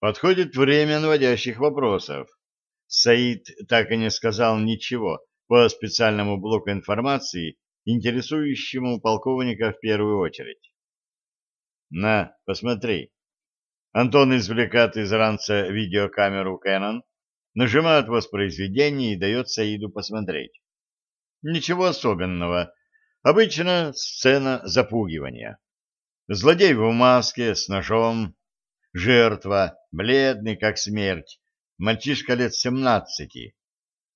Подходит время наводящих вопросов. Саид так и не сказал ничего по специальному блоку информации, интересующему полковника в первую очередь. «На, посмотри». Антон извлекает из ранца видеокамеру Canon, нажимает воспроизведение и дает Саиду посмотреть. Ничего особенного. Обычно сцена запугивания. Злодей в маске, с ножом. Жертва, бледный как смерть. Мальчишка лет семнадцати.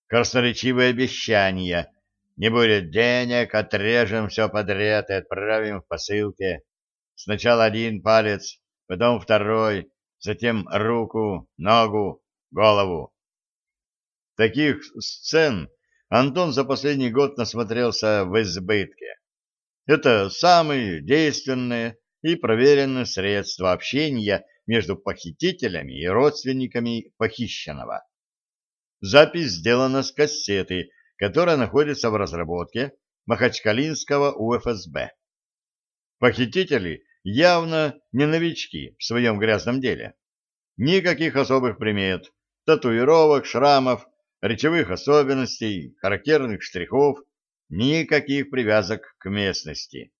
Красноречивые обещания. Не будет денег, отрежем все подряд и отправим в посылке. Сначала один палец, потом второй, затем руку, ногу, голову. Таких сцен Антон за последний год насмотрелся в избытке. Это самые действенные и проверенные средства общения между похитителями и родственниками похищенного. Запись сделана с кассеты, которая находится в разработке Махачкалинского УФСБ. Похитители явно не новички в своем грязном деле. Никаких особых примет, татуировок, шрамов, речевых особенностей, характерных штрихов, никаких привязок к местности.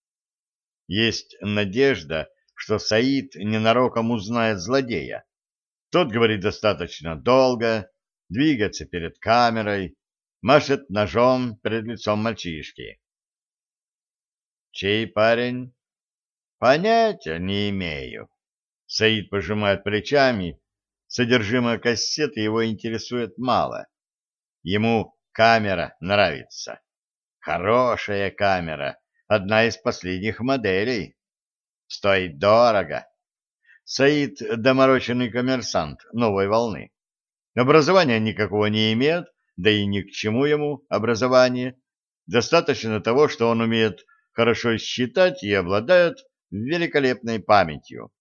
Есть надежда, что Саид ненароком узнает злодея. Тот говорит достаточно долго, двигается перед камерой, машет ножом перед лицом мальчишки. «Чей парень?» «Понятия не имею». Саид пожимает плечами, содержимое кассеты его интересует мало. Ему камера нравится. Хорошая камера, одна из последних моделей. Стоит дорого. Саид — доморощенный коммерсант новой волны. Образования никакого не имеет, да и ни к чему ему образование. Достаточно того, что он умеет хорошо считать и обладает великолепной памятью.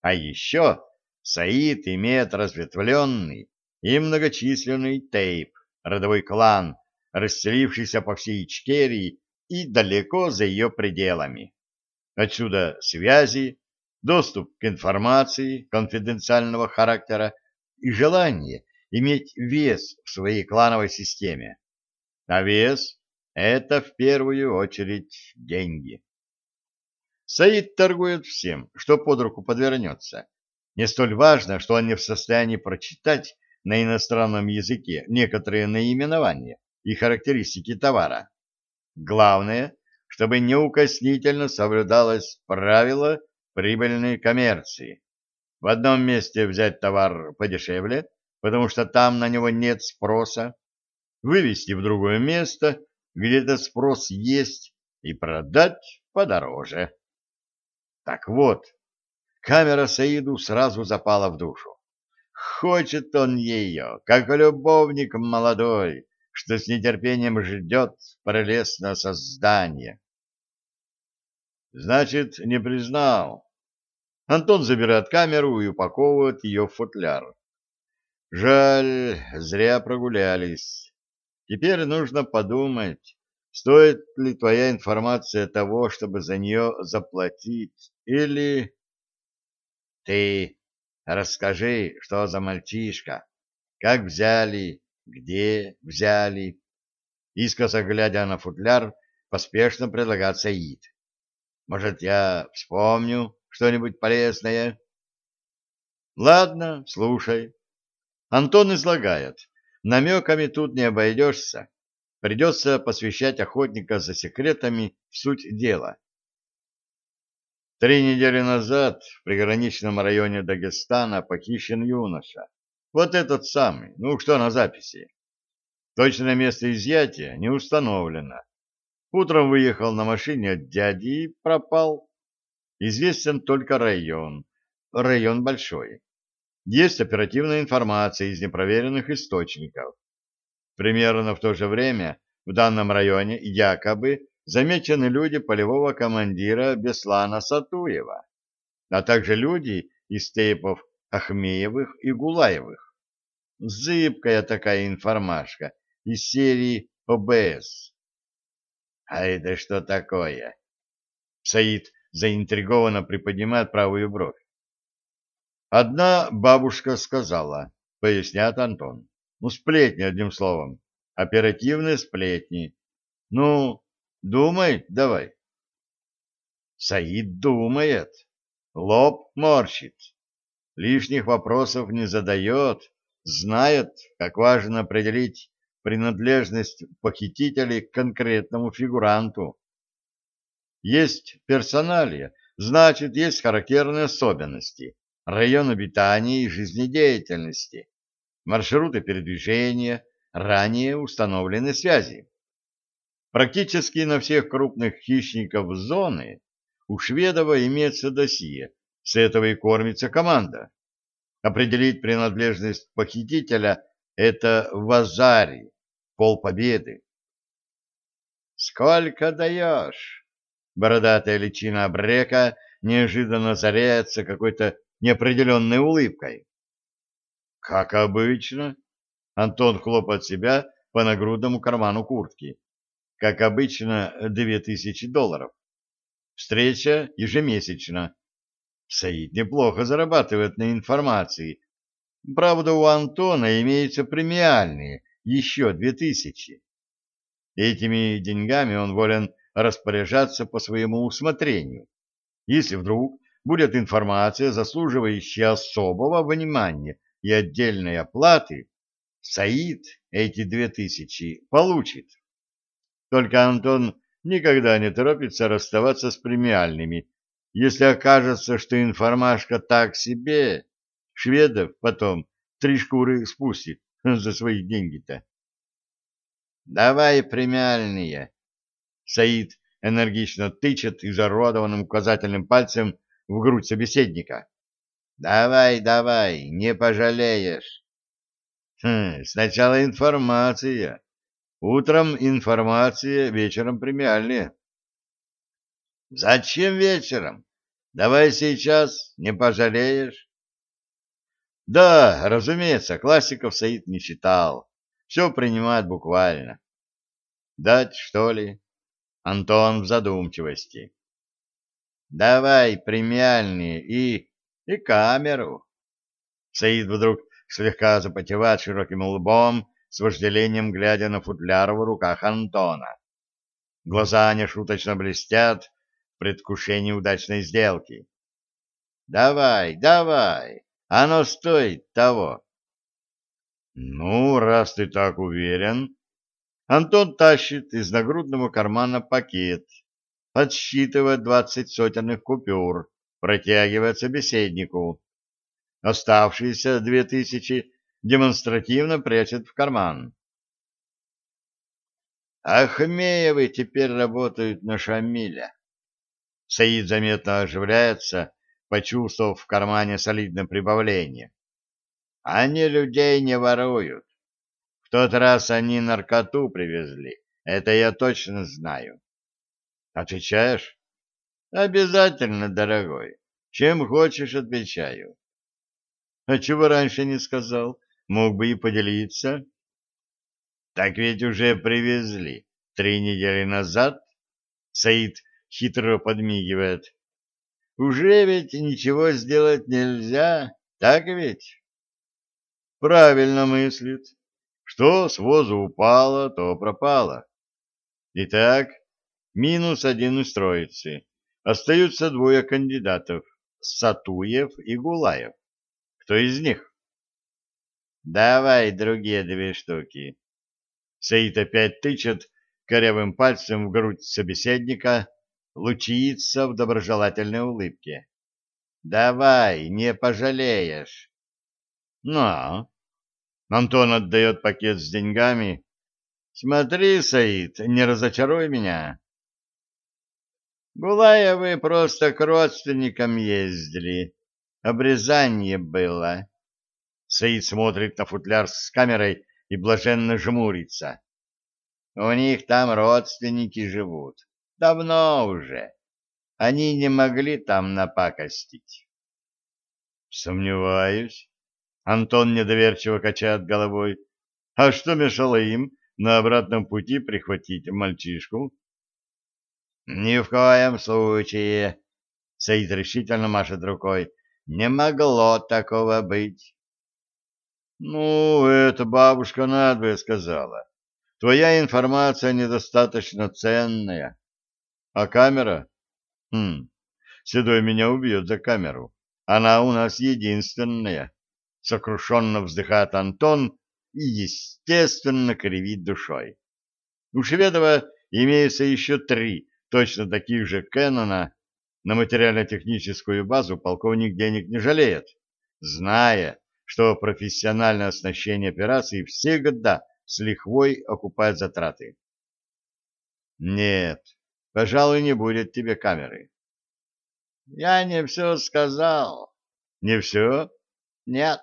А еще Саид имеет разветвленный и многочисленный тейп, родовой клан, расселившийся по всей Ичкерии и далеко за ее пределами. Отсюда связи, доступ к информации конфиденциального характера и желание иметь вес в своей клановой системе. А вес — это в первую очередь деньги. Саид торгует всем, что под руку подвернется. Не столь важно, что он не в состоянии прочитать на иностранном языке некоторые наименования и характеристики товара. Главное, чтобы неукоснительно соблюдалось правило прибыльной коммерции. В одном месте взять товар подешевле, потому что там на него нет спроса, вывести в другое место, где этот спрос есть, и продать подороже. Так вот, камера Саиду сразу запала в душу. Хочет он ее, как любовник молодой, что с нетерпением ждет прелестное создание. Значит, не признал. Антон забирает камеру и упаковывает ее в футляр. Жаль, зря прогулялись. Теперь нужно подумать, стоит ли твоя информация того, чтобы за нее заплатить, или... Ты Расскажи, что за мальчишка, как взяли, где взяли. Искоса глядя на футляр, поспешно предлагает Саид. Может, я вспомню что-нибудь полезное? Ладно, слушай. Антон излагает. Намеками тут не обойдешься. Придется посвящать охотника за секретами в суть дела. Три недели назад в приграничном районе Дагестана похищен юноша. Вот этот самый, ну что на записи. Точное место изъятия не установлено. Утром выехал на машине от дяди и пропал. Известен только район. Район большой. Есть оперативная информация из непроверенных источников. Примерно в то же время в данном районе якобы замечены люди полевого командира Беслана Сатуева, а также люди из степов Ахмеевых и Гулаевых. Зыбкая такая информашка из серии ОБС. А это что такое? Саид заинтригованно приподнимает правую бровь. Одна бабушка сказала, поясняет Антон. Ну, сплетни, одним словом. Оперативные сплетни. Ну, думай давай. Саид думает. Лоб морщит. Лишних вопросов не задает. Знает, как важно определить принадлежность похитителей к конкретному фигуранту. Есть персоналия, значит, есть характерные особенности, район обитания и жизнедеятельности, маршруты передвижения, ранее установлены связи. Практически на всех крупных хищников зоны у Шведова имеется досье, с этого и кормится команда. Определить принадлежность похитителя – это вазари, полпобеды. «Сколько даешь?» Бородатая личина Брека неожиданно заряется какой-то неопределенной улыбкой. «Как обычно», — Антон хлопает себя по нагрудному карману куртки. «Как обычно, две тысячи долларов. Встреча ежемесячно. Саид неплохо зарабатывает на информации. Правда, у Антона имеются премиальные, еще две тысячи. Этими деньгами он волен распоряжаться по своему усмотрению. Если вдруг будет информация, заслуживающая особого внимания и отдельной оплаты, Саид эти две тысячи получит. Только Антон никогда не торопится расставаться с премиальными. Если окажется, что информашка так себе, шведов потом три шкуры спустит за свои деньги-то. Давай премиальные. Саид энергично тычет изорванным указательным пальцем в грудь собеседника. Давай, давай, не пожалеешь. Хм, сначала информация. Утром информация, вечером премиальные. Зачем вечером? Давай сейчас, не пожалеешь. Да, разумеется, классиков Саид не читал. Все принимает буквально. Дать, что ли? Антон в задумчивости. Давай премиальные и... и камеру. Саид вдруг слегка запотевает широким лбом, с вожделением глядя на футляр в руках Антона. Глаза нешуточно блестят в предвкушении удачной сделки. «Давай, давай, оно стоит того». «Ну, раз ты так уверен...» Антон тащит из нагрудного кармана пакет, отсчитывает двадцать сотенных купюр, протягивает собеседнику. Оставшиеся две тысячи демонстративно прячет в карман. Ахмеевы теперь работают на Шамиля. Саид заметно оживляется, почувствовав в кармане солидное прибавление. Они людей не воруют. В тот раз они наркоту привезли, это я точно знаю. Отвечаешь? Обязательно, дорогой. Чем хочешь, отвечаю. А чего раньше не сказал? Мог бы и поделиться. Так ведь уже привезли три недели назад. Саид хитро подмигивает. Уже ведь ничего сделать нельзя, так ведь? Правильно мыслит. Что с возу упало, то пропало. Итак, минус один из троицы. Остаются двое кандидатов — Сатуев и Гулаев. Кто из них? Давай другие две штуки. Саид опять тычет корявым пальцем в грудь собеседника, лучится в доброжелательной улыбке. Давай, не пожалеешь. Ну, Антон отдает пакет с деньгами. Смотри, Саид, не разочаруй меня. Гулаевы просто к родственникам ездили. Обрезание было. Саид смотрит на футляр с камерой и блаженно жмурится. У них там родственники живут. Давно уже. Они не могли там напакостить. Сомневаюсь. Антон недоверчиво качает головой. А что мешало им на обратном пути прихватить мальчишку? Ни в коем случае. Саид решительно машет рукой. Не могло такого быть. Ну, это бабушка надвое сказала. Твоя информация недостаточно ценная. А камера? Хм, Седой меня убьет за камеру. Она у нас единственная. Сокрушенно вздыхает Антон и, естественно, кривит душой. У Шведова имеется еще три точно таких же Кэннона. На материально-техническую базу полковник денег не жалеет, зная, что профессиональное оснащение операции всегда с лихвой окупает затраты. Нет, пожалуй, не будет тебе камеры. Я не все сказал. Не все? Нет.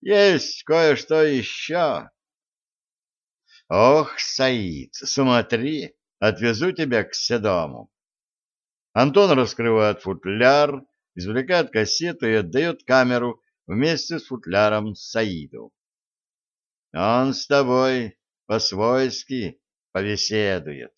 Есть кое-что еще. Ох, Саид, смотри, отвезу тебя к Седому. Антон раскрывает футляр, извлекает кассету и отдает камеру вместе с футляром Саиду. Он с тобой по-свойски побеседует.